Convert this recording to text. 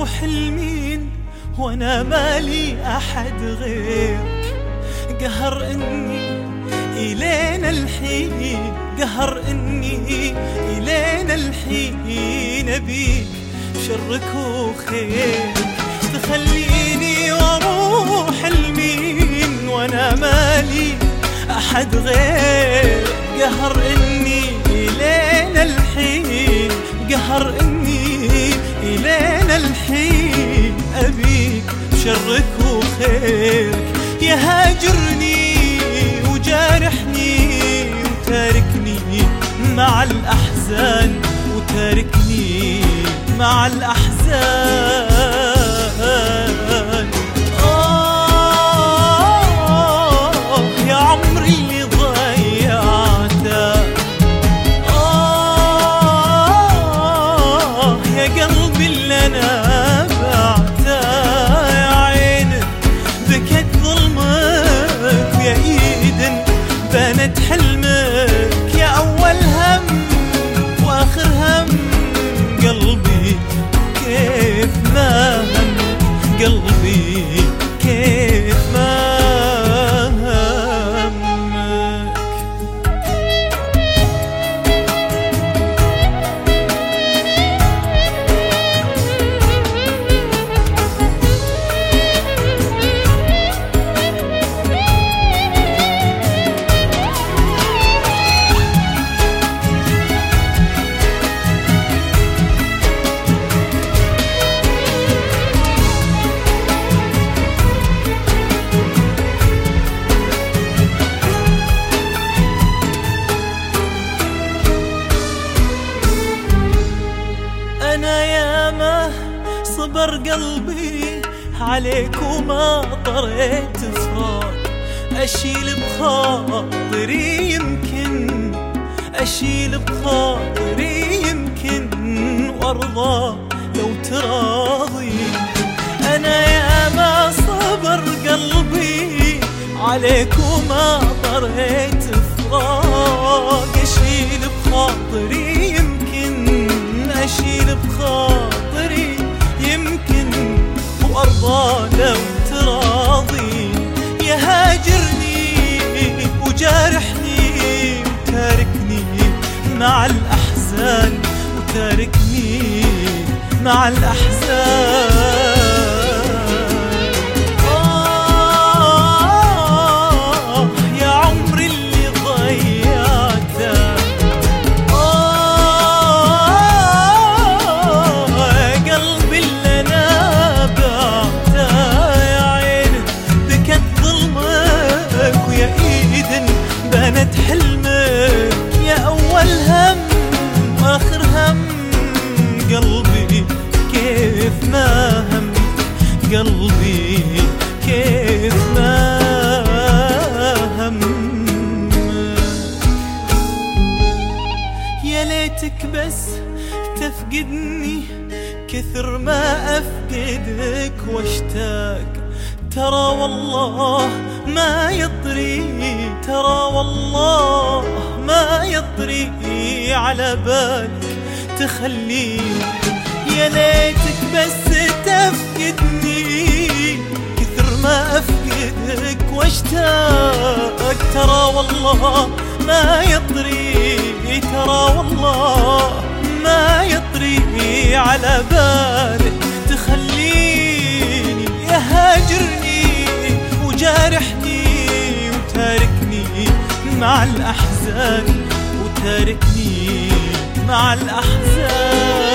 وأروح لمين؟ وأنا مالي أحد غيرك قهر إني إلينا الحين. قهر إني إلينا الحين. أبيك شرك وخيرك تخليني وأروح لمين؟ وأنا مالي أحد غير. قهر إني إلينا الحين. قهر إني الينا الحين أبيك شرك وخيرك. يا هاجرني وجارحني وتاركني مع الأحزان وتاركني مع الأحزان. قلبي عليك وما طريت فراق أشيل بخاطري يمكن أشيل بخاطري يمكن وأرضى لو تراضي. أنا ياما صبر قلبي عليك وما طريت وتاركني مع الأحزان. قلبي كيف ما همك يا ليتك بس تفقدني كثر ما أفقدك واشتاق. ترى والله ما يطري ترى والله ما يطري على بالك. تخليني يا ليتك بس تفقدني. كثر ما أفقدك واشتاق ترى والله ما يطري ترى والله ما يطري على بالك تخليني يا هاجرني وجارحني وتاركني مع الأحزان وتاركني مع الأحزان.